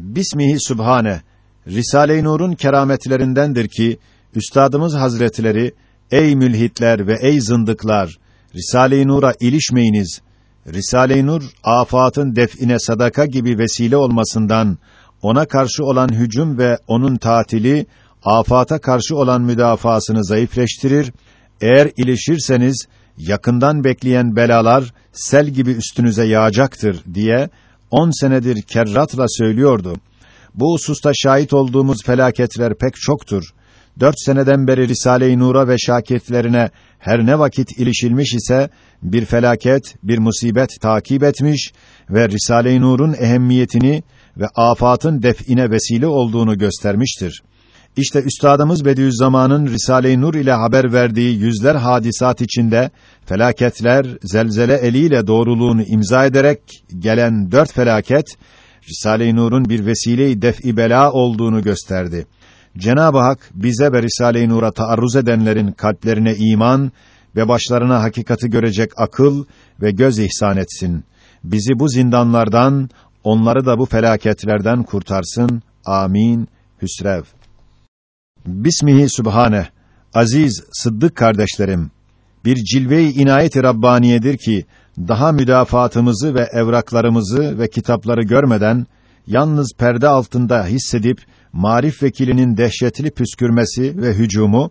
Bismihi Sübhane. Risale-i Nur'un kerametlerindendir ki üstadımız Hazretleri ey mülhitler ve ey zındıklar Risale-i Nur'a ilişmeyiniz. Risale-i Nur afatın define sadaka gibi vesile olmasından ona karşı olan hücum ve onun tatili afata karşı olan müdafasını zayıfleştirir. Eğer ilişirseniz yakından bekleyen belalar sel gibi üstünüze yağacaktır diye on senedir kerratla söylüyordu. Bu hususta şahit olduğumuz felaketler pek çoktur. Dört seneden beri Risale-i Nur'a ve şakirtlerine her ne vakit ilişilmiş ise bir felaket, bir musibet takip etmiş ve Risale-i Nur'un ehemmiyetini ve afatın def'ine vesile olduğunu göstermiştir. İşte üstadımız Bediüzzaman'ın Risale-i Nur ile haber verdiği yüzler hadisat içinde felaketler zelzele eliyle doğruluğunu imza ederek gelen dört felaket Risale-i Nur'un bir vesile-i def'i bela olduğunu gösterdi. Cenab-ı Hak bize ve Risale-i Nur'a taarruz edenlerin kalplerine iman ve başlarına hakikati görecek akıl ve göz ihsan etsin. Bizi bu zindanlardan, onları da bu felaketlerden kurtarsın. Amin. Hüsrev. Bismihi Sübhane. Aziz, sıddık kardeşlerim. Bir cilve-i inayet-i Rabbaniyedir ki, daha müdafaatımızı ve evraklarımızı ve kitapları görmeden, yalnız perde altında hissedip, marif vekilinin dehşetli püskürmesi ve hücumu,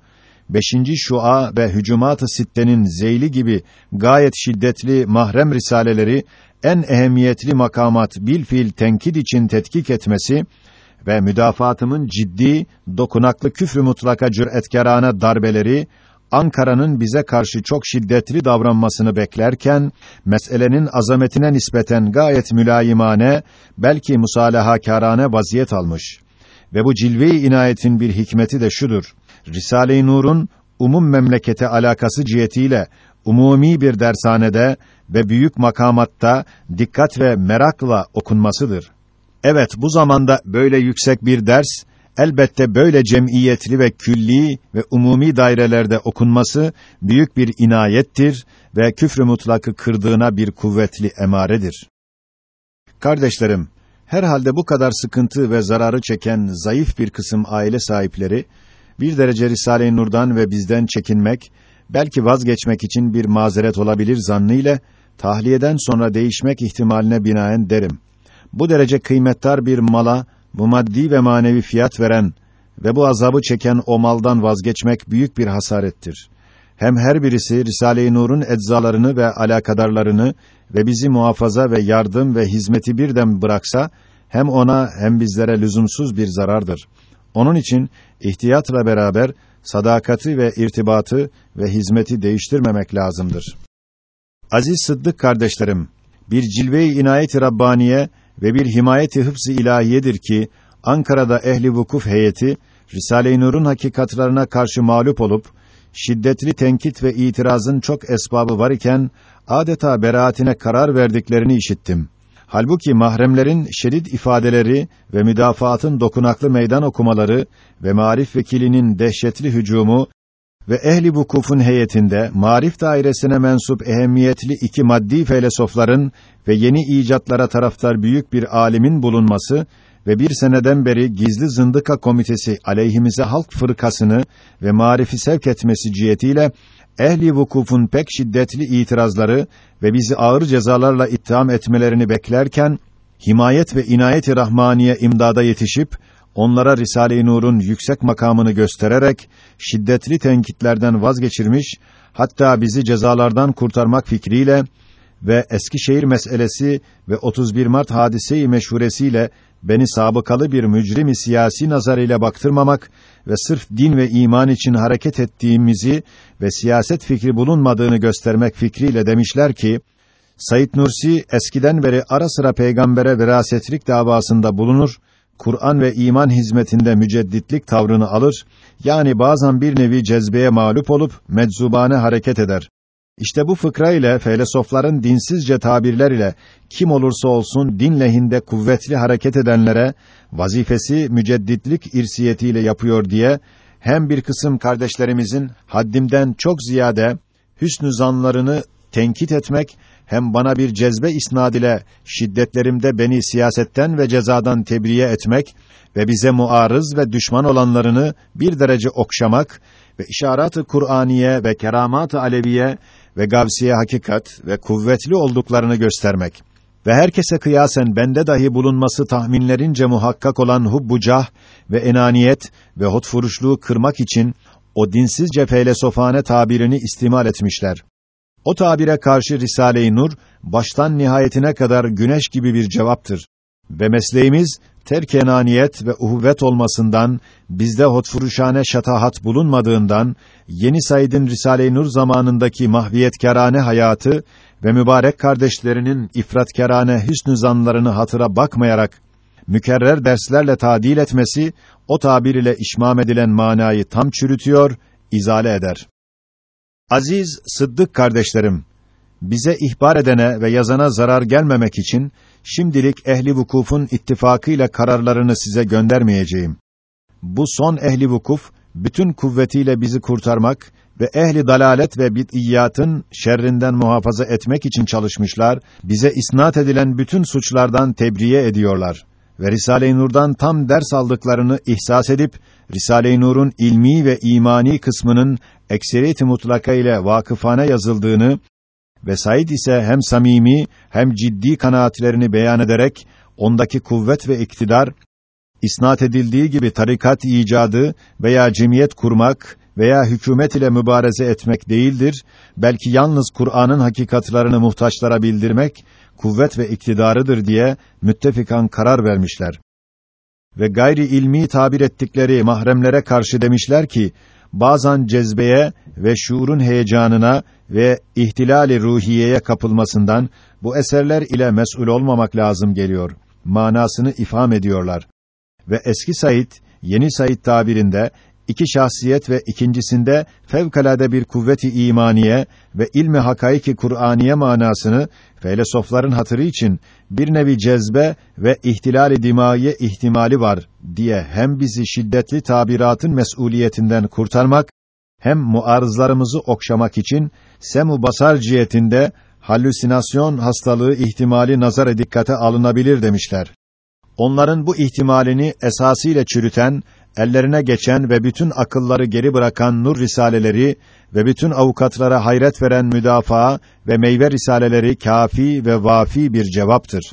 beşinci şua ve hücumat-ı sittenin zeyli gibi gayet şiddetli mahrem risaleleri, en ehemmiyetli makamat bilfil tenkid için tetkik etmesi ve müdafaatımın ciddi, dokunaklı küfrü mutlaka cüretkarane darbeleri, Ankara'nın bize karşı çok şiddetli davranmasını beklerken, meselenin azametine nispeten gayet mülayimane, belki musalahakârane vaziyet almış. Ve bu cilve-i inayetin bir hikmeti de şudur. Risale-i Nur'un umum memlekete alakası cihetiyle umumi bir dershanede ve büyük makamatta dikkat ve merakla okunmasıdır. Evet, bu zamanda böyle yüksek bir ders elbette böyle cemiyetli ve külli ve umumi dairelerde okunması büyük bir inayettir ve küfrü mutlakı kırdığına bir kuvvetli emaredir. Kardeşlerim, herhalde bu kadar sıkıntı ve zararı çeken zayıf bir kısım aile sahipleri bir derece Risale-i Nur'dan ve bizden çekinmek, belki vazgeçmek için bir mazeret olabilir zannıyla tahliyeden sonra değişmek ihtimaline binaen derim. Bu derece kıymetdar bir mala bu maddi ve manevi fiyat veren ve bu azabı çeken o maldan vazgeçmek büyük bir hasarettir. Hem her birisi Risale-i Nur'un eczalarını ve alakadarlarını ve bizi muhafaza ve yardım ve hizmeti birden bıraksa hem ona hem bizlere lüzumsuz bir zarardır. Onun için ihtiyatla beraber sadakati ve irtibatı ve hizmeti değiştirmemek lazımdır. Aziz Sıddık kardeşlerim, bir cilve-i inayet-i Rabbaniye ve bir himayet-i hıfz-ı ilahiyedir ki Ankara'da ehli vukuf heyeti Risale-i Nur'un hakikatlarına karşı mağlup olup şiddetli tenkit ve itirazın çok esbabı var iken adeta beraatine karar verdiklerini işittim. Halbuki mahremlerin şiddet ifadeleri ve müdafaatın dokunaklı meydan okumaları ve marif vekilinin dehşetli hücumu ve ehli vukufun heyetinde marif dairesine mensup ehemmiyetli iki maddi felsefeler'in ve yeni icatlara taraftar büyük bir alimin bulunması ve bir seneden beri gizli zındıka komitesi aleyhimize halk fırkasını ve marifi sevk etmesi cihetiyle ehli vukufun pek şiddetli itirazları ve bizi ağır cezalarla ittiham etmelerini beklerken himayet ve inayet-i rahmaniye imdada yetişip onlara Risale-i Nur'un yüksek makamını göstererek şiddetli tenkitlerden vazgeçirmiş, hatta bizi cezalardan kurtarmak fikriyle ve Eskişehir meselesi ve 31 Mart hadise-i meşhuresiyle beni sabıkalı bir mücrim-i siyasi nazarıyla baktırmamak ve sırf din ve iman için hareket ettiğimizi ve siyaset fikri bulunmadığını göstermek fikriyle demişler ki, Said Nursi eskiden beri ara sıra peygambere verasetlik davasında bulunur, Kur'an ve iman hizmetinde mücedditlik tavrını alır, yani bazen bir nevi cezbeye mağlup olup meczubane hareket eder. İşte bu fıkra ile felsefeler'in dinsizce tabirler ile kim olursa olsun din lehinde kuvvetli hareket edenlere vazifesi mücedditlik irsiyetiyle yapıyor diye hem bir kısım kardeşlerimizin haddimden çok ziyade hüsnü zanlarını tenkit etmek, hem bana bir cezbe isnad ile şiddetlerimde beni siyasetten ve cezadan tebriye etmek ve bize muarız ve düşman olanlarını bir derece okşamak ve işaret-ı Kur'aniye ve keramat-ı aleviye ve gavsiye hakikat ve kuvvetli olduklarını göstermek ve herkese kıyasen bende dahi bulunması tahminlerince muhakkak olan hubbucah ve enaniyet ve hotfuruşluğu kırmak için o dinsizce feylesofane tabirini istimal etmişler. O tabire karşı Risale-i Nur baştan nihayetine kadar güneş gibi bir cevaptır. Ve mesleğimiz terk enaniyet ve uhuvvet olmasından, bizde hotfuruşane şatahat bulunmadığından, yeni Said'in Risale-i Nur zamanındaki mahviyetkârane hayatı ve mübarek kardeşlerinin ifratkârane hüsnü zanlarını hatıra bakmayarak mükerrer derslerle tadil etmesi o tabir ile işmam edilen manayı tam çürütüyor, izale eder. Aziz Sıddık kardeşlerim, bize ihbar edene ve yazana zarar gelmemek için şimdilik ehli vukufun ittifakıyla kararlarını size göndermeyeceğim. Bu son ehli vukuf bütün kuvvetiyle bizi kurtarmak ve ehli dalalet ve bid'iyatın şerrinden muhafaza etmek için çalışmışlar, bize isnat edilen bütün suçlardan tebriye ediyorlar ve Risale-i Nur'dan tam ders aldıklarını ihsas edip Risale-i Nur'un ilmi ve imani kısmının ekseriyeti mutlaka ile vakıfane yazıldığını ve Said ise hem samimi hem ciddi kanaatlerini beyan ederek ondaki kuvvet ve iktidar isnat edildiği gibi tarikat icadı veya cemiyet kurmak veya hükümet ile mübareze etmek değildir, belki yalnız Kur'an'ın hakikatlarını muhtaçlara bildirmek kuvvet ve iktidarıdır diye müttefikan karar vermişler. Ve gayri ilmi tabir ettikleri mahremlere karşı demişler ki, bazen cezbeye ve şuurun heyecanına ve ihtilali ruhiyeye kapılmasından bu eserler ile mesul olmamak lazım geliyor. Manasını ifham ediyorlar. Ve eski Said, yeni Said tabirinde iki şahsiyet ve ikincisinde fevkalade bir kuvveti imaniye ve ilmi hakaiki Kur'aniye manasını felsefeler'in hatırı için bir nevi cezbe ve ihtilali dimaiye ihtimali var diye hem bizi şiddetli tabiratın mesuliyetinden kurtarmak hem muarızlarımızı okşamak için semu basar cihetinde halüsinasyon hastalığı ihtimali nazara dikkate alınabilir demişler. Onların bu ihtimalini esasıyla çürüten ellerine geçen ve bütün akılları geri bırakan nur risaleleri ve bütün avukatlara hayret veren müdafaa ve meyve risaleleri kafi ve vafi bir cevaptır.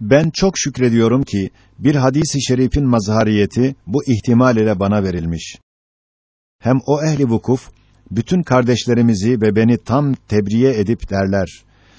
Ben çok şükrediyorum ki bir hadisi şerifin mazhariyeti bu ihtimal ile bana verilmiş. Hem o ehli vukuf bütün kardeşlerimizi ve beni tam tebriye edip derler.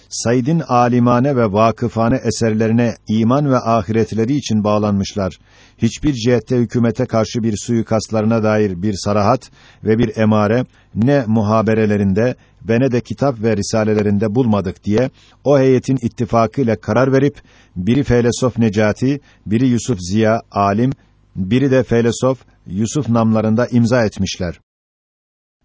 Said'in alimane ve vakıfane eserlerine iman ve ahiretleri için bağlanmışlar. Hiçbir cihette hükümete karşı bir suikastlarına dair bir sarahat ve bir emare ne muhaberelerinde ve ne de kitap ve risalelerinde bulmadık diye o heyetin ittifakıyla karar verip biri felesof Necati, biri Yusuf Ziya alim, biri de felesof Yusuf namlarında imza etmişler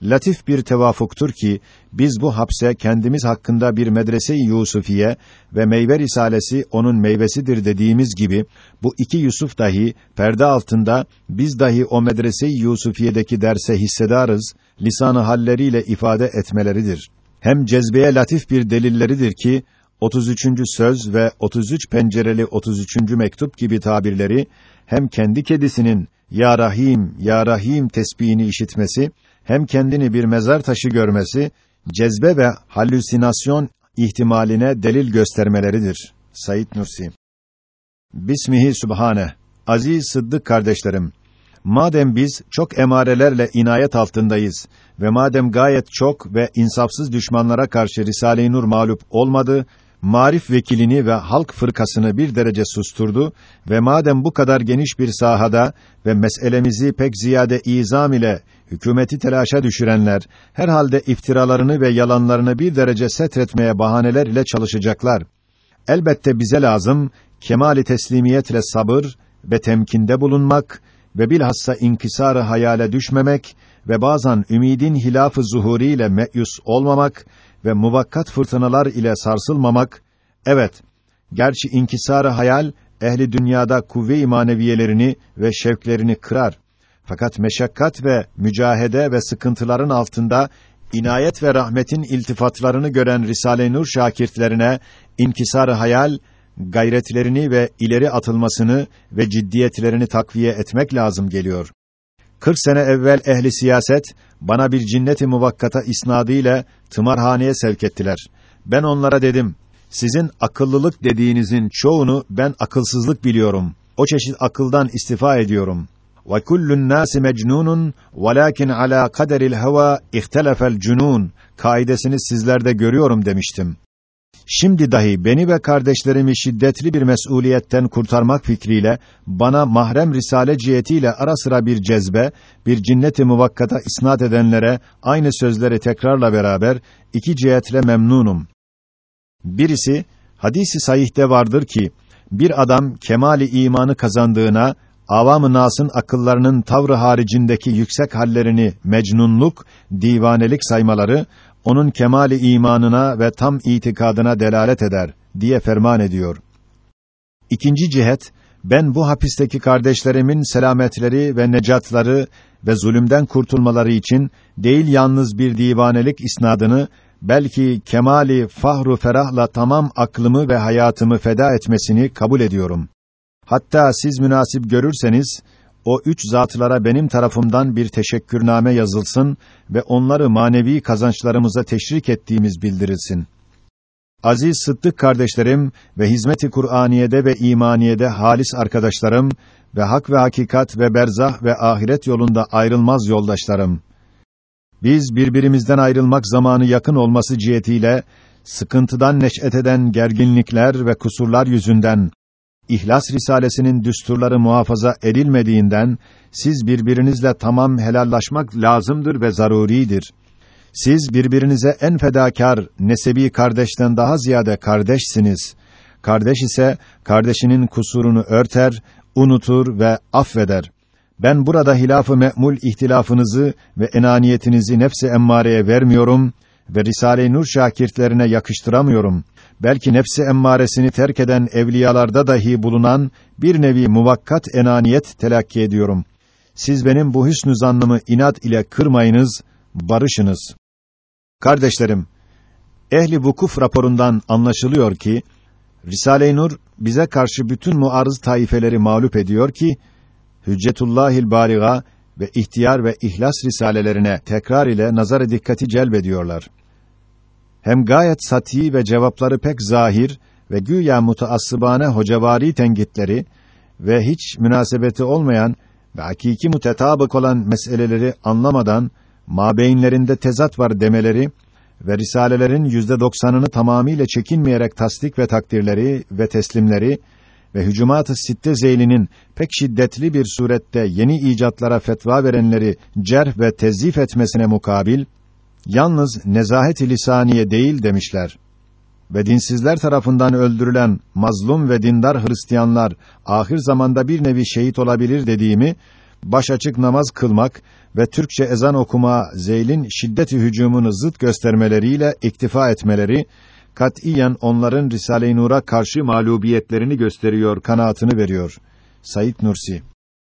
latif bir tevafuktur ki biz bu hapse kendimiz hakkında bir medrese-i Yusufiye ve meyve risalesi onun meyvesidir dediğimiz gibi bu iki Yusuf dahi perde altında biz dahi o medrese-i Yusufiye'deki derse hissedarız lisanı halleriyle ifade etmeleridir. Hem cezbeye latif bir delilleridir ki 33. söz ve 33 pencereli 33. mektup gibi tabirleri hem kendi kedisinin ya Rahim ya Rahim tesbihini işitmesi hem kendini bir mezar taşı görmesi, cezbe ve halüsinasyon ihtimaline delil göstermeleridir. Said Nursi Bismihi Sübhane Aziz Sıddık kardeşlerim, madem biz çok emarelerle inayet altındayız ve madem gayet çok ve insafsız düşmanlara karşı Risale-i Nur mağlup olmadı marif vekilini ve halk fırkasını bir derece susturdu ve madem bu kadar geniş bir sahada ve meselemizi pek ziyade izam ile hükümeti telaşa düşürenler herhalde iftiralarını ve yalanlarını bir derece setretmeye bahaneler ile çalışacaklar. Elbette bize lazım kemali teslimiyetle sabır ve temkinde bulunmak ve bilhassa inkisarı hayale düşmemek ve bazen ümidin hilafı zuhuriyle meyus olmamak ve muvakkat fırtınalar ile sarsılmamak, evet, gerçi inkisarı hayal, ehli dünyada kuvve-i maneviyelerini ve şevklerini kırar. Fakat meşakkat ve mücahede ve sıkıntıların altında inayet ve rahmetin iltifatlarını gören Risale-i Nur şakirtlerine inkisar hayal, gayretlerini ve ileri atılmasını ve ciddiyetlerini takviye etmek lazım geliyor. 40 sene evvel ehli siyaset bana bir cinneti muvakkata isnadı ile tımarhaneye sevk ettiler. Ben onlara dedim: Sizin akıllılık dediğinizin çoğunu ben akılsızlık biliyorum. O çeşit akıldan istifa ediyorum. Ve kullun nasi mecnunun velakin ala kaderil heva ihtelefel cunun kaidesini sizlerde görüyorum demiştim. Şimdi dahi beni ve kardeşlerimi şiddetli bir mesuliyetten kurtarmak fikriyle bana mahrem risale cihetiyle ara sıra bir cezbe, bir cinneti muvakkata isnat edenlere aynı sözleri tekrarla beraber iki cihetle memnunum. Birisi hadisi sahihte vardır ki bir adam kemali imanı kazandığına avam-ı nasın akıllarının tavrı haricindeki yüksek hallerini mecnunluk, divanelik saymaları onun kemali imanına ve tam itikadına delalet eder diye ferman ediyor. İkinci cihet ben bu hapisteki kardeşlerimin selametleri ve necatları ve zulümden kurtulmaları için değil yalnız bir divanelik isnadını belki kemali fahru ferahla tamam aklımı ve hayatımı feda etmesini kabul ediyorum. Hatta siz münasip görürseniz o üç zatlara benim tarafımdan bir teşekkürname yazılsın ve onları manevi kazançlarımıza teşrik ettiğimiz bildirilsin. Aziz Sıddık kardeşlerim ve hizmeti Kur'aniyede ve imaniyede halis arkadaşlarım ve hak ve hakikat ve berzah ve ahiret yolunda ayrılmaz yoldaşlarım. Biz birbirimizden ayrılmak zamanı yakın olması cihetiyle sıkıntıdan neş'et eden gerginlikler ve kusurlar yüzünden İhlas Risalesinin düsturları muhafaza edilmediğinden siz birbirinizle tamam helallaşmak lazımdır ve zaruridir. Siz birbirinize en fedakar nesebi kardeşten daha ziyade kardeşsiniz. Kardeş ise kardeşinin kusurunu örter, unutur ve affeder. Ben burada hilafı me'mul ihtilafınızı ve enaniyetinizi nefsi emmareye vermiyorum ve Risale-i Nur şakirtlerine yakıştıramıyorum belki nefsi emmaresini terk eden evliyalarda dahi bulunan bir nevi muvakkat enaniyet telakki ediyorum. Siz benim bu hüsnü zannımı inat ile kırmayınız, barışınız. Kardeşlerim, ehli vukuf raporundan anlaşılıyor ki Risale-i Nur bize karşı bütün muarız taifeleri mağlup ediyor ki Hüccetullahil Baliga ve ihtiyar ve ihlas risalelerine tekrar ile nazar dikkati celbediyorlar hem gayet sati ve cevapları pek zahir ve güya mutaassıbane hocavari tenkitleri ve hiç münasebeti olmayan ve hakiki mutetabık olan meseleleri anlamadan mabeyinlerinde tezat var demeleri ve risalelerin yüzde doksanını tamamiyle çekinmeyerek tasdik ve takdirleri ve teslimleri ve hücumat-ı sitte zeylinin pek şiddetli bir surette yeni icatlara fetva verenleri cerh ve tezif etmesine mukabil yalnız nezahet-i lisaniye değil demişler. Ve dinsizler tarafından öldürülen mazlum ve dindar Hristiyanlar ahir zamanda bir nevi şehit olabilir dediğimi baş açık namaz kılmak ve Türkçe ezan okuma zeylin şiddeti hücumunu zıt göstermeleriyle iktifa etmeleri katiyen onların Risale-i Nur'a karşı mağlubiyetlerini gösteriyor, kanaatını veriyor. Sayit Nursi